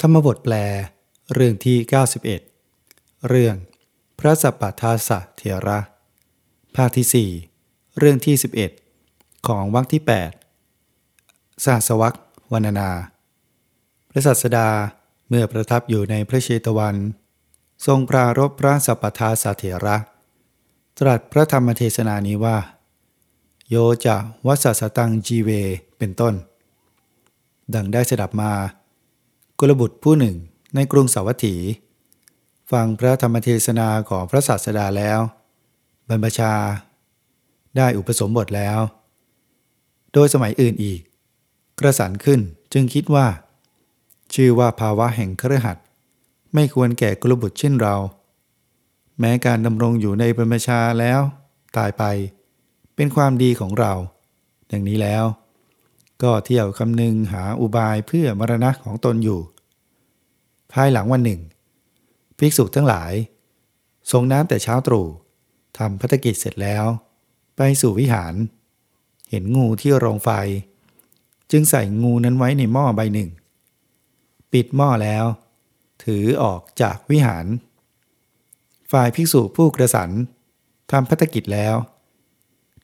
ธรรมบทแปล เรื่องที่ 91 เรื่อง พระสัพพทาสะเถระ ภาคที่ 4 เรื่องที่ 11 ของวรรคที่8ศาสวักวรรณนา พระสัสดาเมื่อประทับอยู่ในพระเชตวัน ทรงปรารบพระสัพพทาสะเถระ ตรัสพระธรรมเทศนานี้ว่า โยจะวัสสตังจีเวเป็นต้น ดังได้สดับมา กุลบุตรผู้หนึ่งในกรุงสาวัตถี ฟังพระธรรมเทศนาของพระศาสดาแล้ว บรรพชา ได้อุปสมบทแล้ว โดยสมัยอื่นอีก กระสันขึ้นจึงคิดว่า ชื่อว่าภาวะแห่งเครือหัดไม่ควรแก่กุลบุตรเช่นเรา แม้การดำรงอยู่ในบรรพชาแล้ว ตายไป เป็นความดีของเรา ดังนี้แล้ว ก็เที่ยวคำนึงหาอุบายเพื่อมรณะของตนอยู่ ภายหลังวันหนึ่ง ภิกษุทั้งหลายทรงน้ำแต่เช้าตรู่ทำพัฒกิจเสร็จแล้ว ไปสู่วิหาร เห็นงูที่โรงไฟ จึงใส่งูนั้นไว้ในหม้อใบหนึ่ง ปิดหม้อแล้ว ถือออกจากวิหาร ฝ่ายภิกษุผู้กระสันทำพัฒกิจแล้ว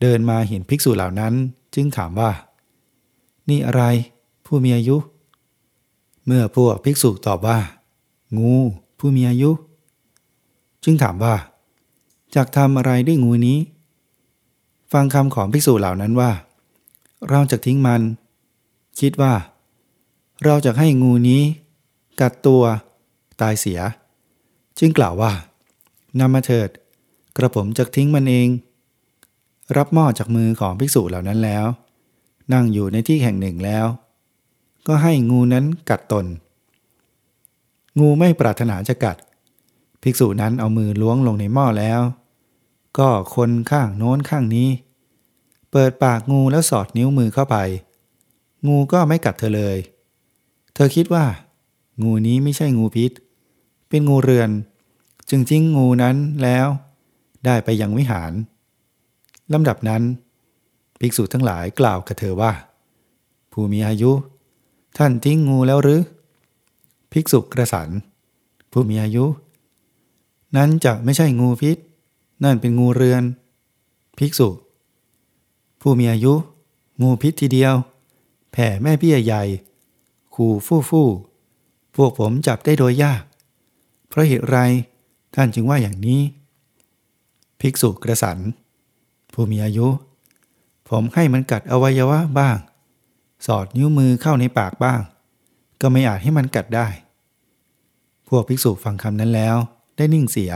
เดินมาเห็นภิกษุเหล่านั้นจึงถามว่า นี่อะไร ผู้มีอายุ เมื่อพวกภิกษุตอบว่า งู ผู้มีอายุ จึงถามว่าจากทำอะไรด้วยงูนี้ ฟังคำของภิกษุเหล่านั้นว่า เราจะทิ้งมัน คิดว่า เราจะให้งูนี้ กัดตัว ตายเสีย จึงกล่าวว่านำมาเถิด กระผมจะทิ้งมันเอง รับหม้อจากมือของภิกษุเหล่านั้นแล้ว นั่งอยู่ในที่แห่งหนึ่งแล้ว ก็ให้งูนั้นกัดตน งูไม่ปรารถนาจะกัด ภิกษุนั้นเอามือล้วงลงในหม้อแล้ว ก็คนข้างโน้นข้างนี้ เปิดปากงูแล้วสอดนิ้วมือเข้าไป งูก็ไม่กัดเธอเลย เธอคิดว่า งูนี้ไม่ใช่งูพิษ เป็นงูเรือน จึงทิ้งงูนั้นแล้ว ได้ไปยังวิหารลำดับนั้น ภิกษุทั้งหลายกล่าวกับเธอว่า ผู้มีอายุ ท่านทิ้งงูแล้วหรือ ภิกษุกระสันผู้มีอายุ นั้นจะไม่ใช่งูพิษ นั่นเป็นงูเรือน ภิกษุ ผู้มีอายุ งูพิษทีเดียว แผ่แม่เบี้ยใหญ่ขู่ฟู่ฟู่พวกผมจับได้โดยยาก เพราะเหตุไรท่านจึงว่าอย่างนี้ ภิกษุกระสันผู้มีอายุ ผมให้มันกัดอวัยวะบ้าง สอดนิ้วมือเข้าในปากบ้าง ก็ไม่อาจให้มันกัดได้ พวกภิกษุฟังคำนั้นแล้วได้นิ่งเสีย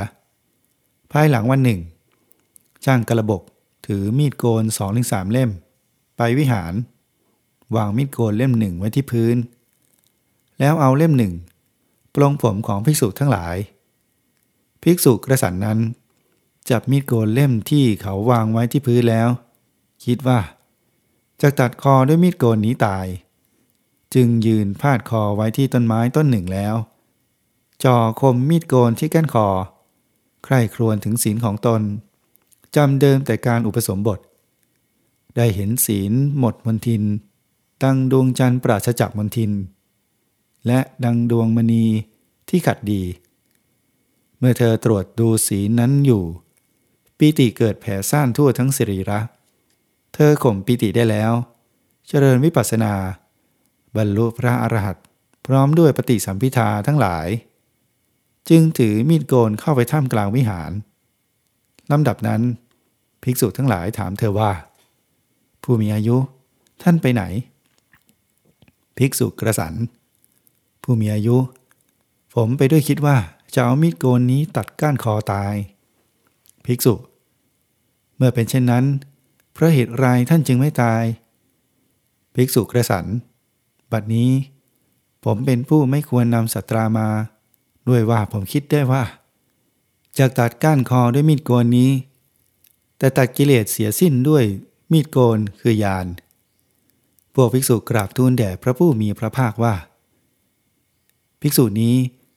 ภายหลังวันหนึ่งช่างกระบกถือมีดโกนสองถึงสามเล่ม ไปวิหาร วางมีดโกนเล่มหนึ่งไว้ที่พื้น แล้วเอาเล่มหนึ่งปลงผมของภิกษุทั้งหลาย ภิกษุกระสันนั้น จับมีดโกนเล่มที่เขาวางไว้ที่พื้นแล้ว คิดว่าจะตัดคอด้วยมีดโกนนี้ตาย จึงยืนพาดคอไว้ที่ต้นไม้ต้นหนึ่งแล้วจ่อคมมีดโกนที่แก้นคอ ใคร่ครวญถึงศีลของตนจำเดิมแต่การอุปสมบท ได้เห็นศีลหมดมนทิน ตั้งดวงจันทร์ปราศจากมนทิน และดังดวงมณีที่ขัดดี เมื่อเธอตรวจดูศีลนั้นอยู่ ปีติเกิดแผ่ซ่านทั่วทั้งสิริระ ธอข่มปีติได้แล้ว เจริญวิปัสสนา บรรลุพระอรหันต์พร้อมด้วยปฏิสัมพิทาทั้งหลาย จึงถือมีดโกนเข้าไปท่ามกลางวิหารลำดับนั้น ภิกษุทั้งหลายถามเธอว่า ผู้มีอายุท่านไปไหน ภิกษุกระสัน ผู้มีอายุ ผมไปด้วยคิดว่าจะเอามีดโกนนี้ตัดก้านคอตาย ภิกษุ เมื่อเป็นเช่นนั้น พราะเหตุไรท่านจึงไม่ตาย ภิกษุกระสัน บัดนี้ ผมเป็นผู้ไม่ควรนำสัตรามา ด้วยว่าผมคิดได้ว่าจากตัดก้านคอด้วยมีดโกนนี้ แต่ตัดกิเลสเสียสิ้นด้วยมีดโกนคือยาน พวกภิกษุกราบทูลแด่พระผู้มีพระภาคว่า ภิกษุนี้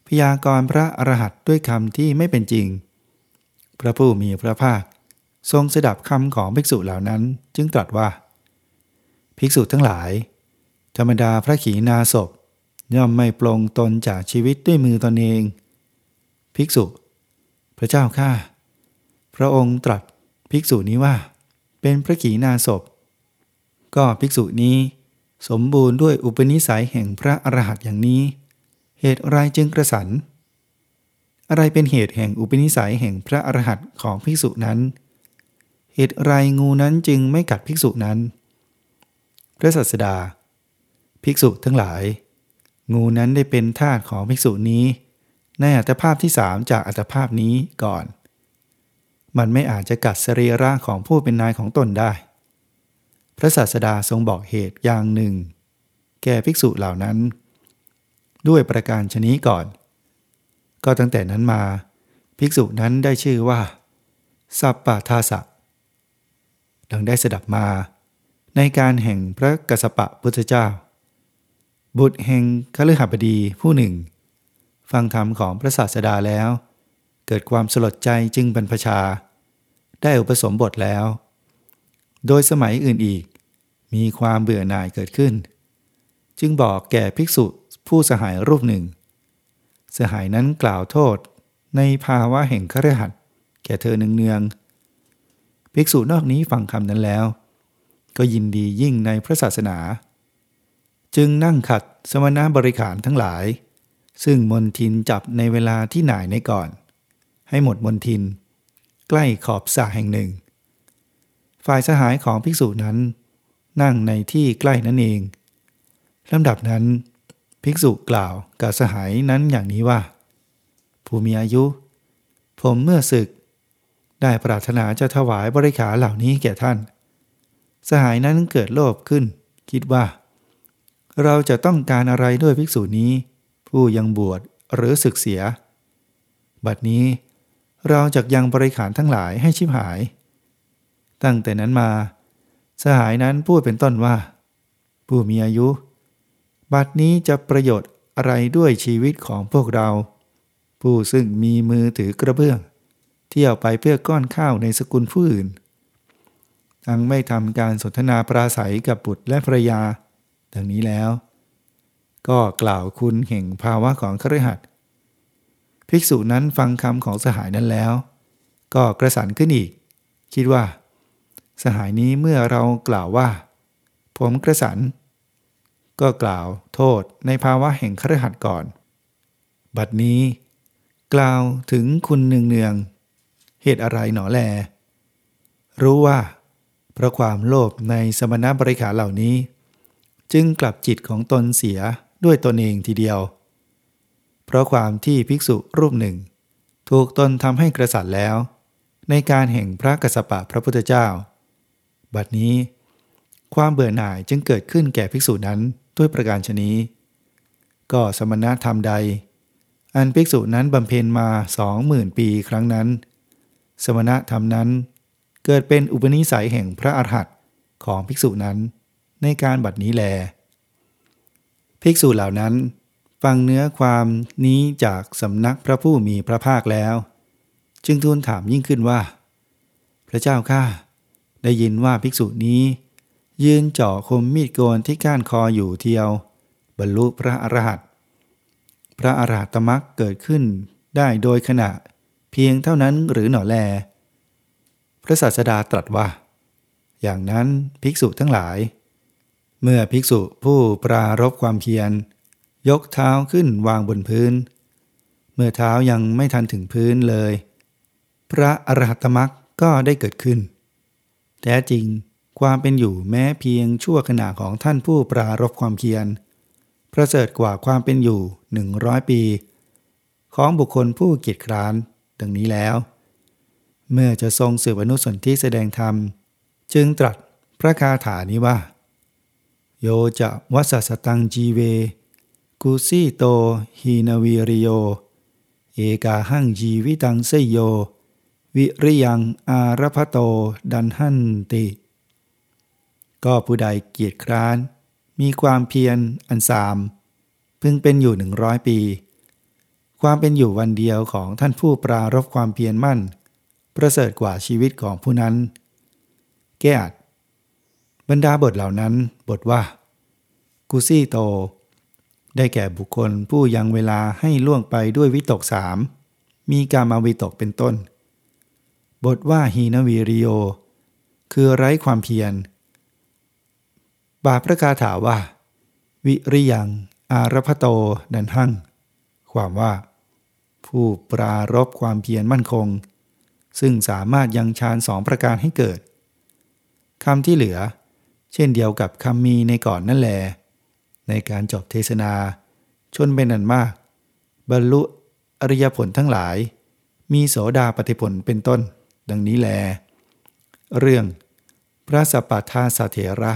พยากรณ์พระอรหันต์ด้วยคำที่ไม่เป็นจริง พระผู้มีพระภาค ทรงสดับคำของภิกษุเหล่านั้นจึงตรัสว่า ภิกษุทั้งหลาย ธรรมดาพระขีณาศพย่อมไม่ปลงตนจากชีวิตด้วยมือตนเอง ภิกษุ พระเจ้าข้าพระองค์ตรัสภิกษุนี้ว่า เป็นพระขีณาสพก็ภิกษุนี้ สมบูรณ์ด้วยอุปนิสัยแห่งพระอรหันต์อย่างนี้ เหตุไรจึงกระสันอะไรเป็นเหตุแห่งอุปนิสัยแห่งพระอรหันต์ของภิกษุนั้น เหตุไรงูนั้นจึงไม่กัดภิกษุนั้น พระสัสดา ภิกษุทั้งหลาย งูนั้นได้เป็นทาสของภิกษุนี้ ในอัตภาพที่สามจากอัตภาพนี้ก่อน มันไม่อาจจะกัดสรีระของผู้เป็นนายของตนได้ พระศาสดาทรงบอกเหตุอย่างหนึ่ง แก่ภิกษุเหล่านั้น ด้วยประการชนี้ก่อน ก็ตั้งแต่นั้นมา ภิกษุนั้นได้ชื่อว่า สัปปะทาสะ ดังได้สดับมา ในการแห่งพระกสปะพุทธเจ้า บุตรแห่งคฤหบดีผู้หนึ่ง ฟังธรรมของพระศาสดาแล้ว เกิดความสลดใจจึงบรรพชา ได้อุปสมบทแล้ว โดยสมัยอื่นอีก มีความเบื่อหน่ายเกิดขึ้น จึงบอกแก่ภิกษุผู้สหายรูปหนึ่ง สหายนั้นกล่าวโทษในภาวะแห่งครหัสแก่เธอเนืองๆ ภิกษุนอกนี้ฟังคำนั้นแล้ว ก็ยินดียิ่งในพระศาสนา จึงนั่งขัดสมณบริขารทั้งหลาย ซึ่งมนทินจับในเวลาที่หน่ายในก่อน ให้หมดมนทิน ใกล้ขอบสระแห่งหนึ่ง ฝ่ายสหายของภิกษุนั้น นั่งในที่ใกล้นั่นเองลำดับนั้นภิกษุกล่าวกับสหายนั้นอย่างนี้ว่า ผู้มีอายุ ผมเมื่อศึก ได้ปรารถนาจะถวายบริขารเหล่านี้แก่ท่าน สหายนั้นเกิดโลภขึ้น คิดว่า เราจะต้องการอะไรด้วยภิกษุนี้ ผู้ยังบวชหรือศึกเสีย บัดนี้เราจะยังบริขารทั้งหลายให้ชิบหาย ตั้งแต่นั้นมา สหายนั้นพูดเป็นต้นว่า ผู้มีอายุ บัดนี้จะประโยชน์อะไรด้วยชีวิตของพวกเรา ผู้ซึ่งมีมือถือกระเบื้อง เที่ยวไปเพื่อก้อนข้าวในสกุลผู้อื่น ทั้งไม่ทำการสนทนาปราศัยกับบุตรและภรยา ดังนี้แล้ว ก็กล่าวคุณแห่งภาวะของครหัสภิกษุนั้นฟังคำของสหายนั้นแล้ว ก็กระสันขึ้นอีก คิดว่า สหายนี้เมื่อเรากล่าวว่า ผมกระสัน ก็กล่าวโทษในภาวะแห่งครหัสก่อน บัดนี้ กล่าวถึงคุณเนืองเนือง เหตุอะไรหนอแล รู้ว่า เพราะความโลภในสมณบริขารเหล่านี้ จึงกลับจิตของตนเสียด้วยตนเองทีเดียว เพราะความที่ภิกษุรูปหนึ่ง ถูกตนทำให้กระสันแล้ว ในการแห่งพระกสปะพระพุทธเจ้า บัดนี้ ความเบื่อหน่ายจึงเกิดขึ้นแก่ภิกษุนั้นด้วยประการชนี้ ก็สมณธรรมใด อันภิกษุนั้นบำเพ็ญมาสองหมื่นปีครั้งนั้น สมณธรรมนั้น เกิดเป็นอุปนิสัยแห่งพระอรหันต์ของภิกษุนั้นในการบัดนี้แล ภิกษุเหล่านั้น ฟังเนื้อความนี้จากสำนักพระผู้มีพระภาคแล้ว จึงทูลถามยิ่งขึ้นว่า พระเจ้าข้าได้ยินว่าภิกษุนี้ ยืนเจาะคมมีดโกนที่ก้านคออยู่เทียว บรรลุพระอรหันต์พระอรหัตมรักเกิดขึ้นได้โดยขณะ เพียงเท่านั้นหรือหนอแล พระศาสดาตรัสว่า อย่างนั้นภิกษุทั้งหลาย เมื่อภิกษุผู้ปรารบความเพียร ยกเท้าขึ้นวางบนพื้น เมื่อเท้ายังไม่ทันถึงพื้นเลย พระอรหัตมรักก็ได้เกิดขึ้น แท้จริงความเป็นอยู่แม้เพียงชั่วขณะของท่านผู้ปรารบความเพียรประเสริฐกว่าความเป็นอยู่หนึ่งร้อยปี ของบุคคลผู้เกียจคร้าน ดังนี้แล้ว เมื่อจะทรงสืบอนุสนที่แสดงธรรม จึงตรัสพระคาถานี้ว่า โยจะวัสสตังจีเว กุสีโตฮีนาวีริโย เอกาหังจีวิตังเสยโย วิริยังอารพโตดันหันติ ก็ผู้ใดเกียรติคร้าน มีความเพียรอันสาม พึงเป็นอยู่หนึ่งร้อยปี ความเป็นอยู่วันเดียวของท่านผู้ปรารบความเพียรมั่น ประเสริฐกว่าชีวิตของผู้นั้น แก้อัดบรรดาบทเหล่านั้นบทว่า กุซี่โต ได้แก่บุคคลผู้ยังเวลาให้ล่วงไปด้วยวิตกสามมีการมาวิตกเป็นต้น บทว่าฮีนวีริโย คือไร้ความเพียร บาพระคาถาว่า วิริยัง อารพโตดันหั่งความว่า ผู้ปรารบความเพียรมั่นคง ซึ่งสามารถยังฌานสองประการให้เกิดคำที่เหลือ เช่นเดียวกับคำมีในก่อนนั่นแหลในการจบเทศนา ชนเป็นอันมาก บรรลุอริยผลทั้งหลาย มีโสดาปฏิผลเป็นต้น ดังนี้แล เรื่อง พระสัปปทาสเถระ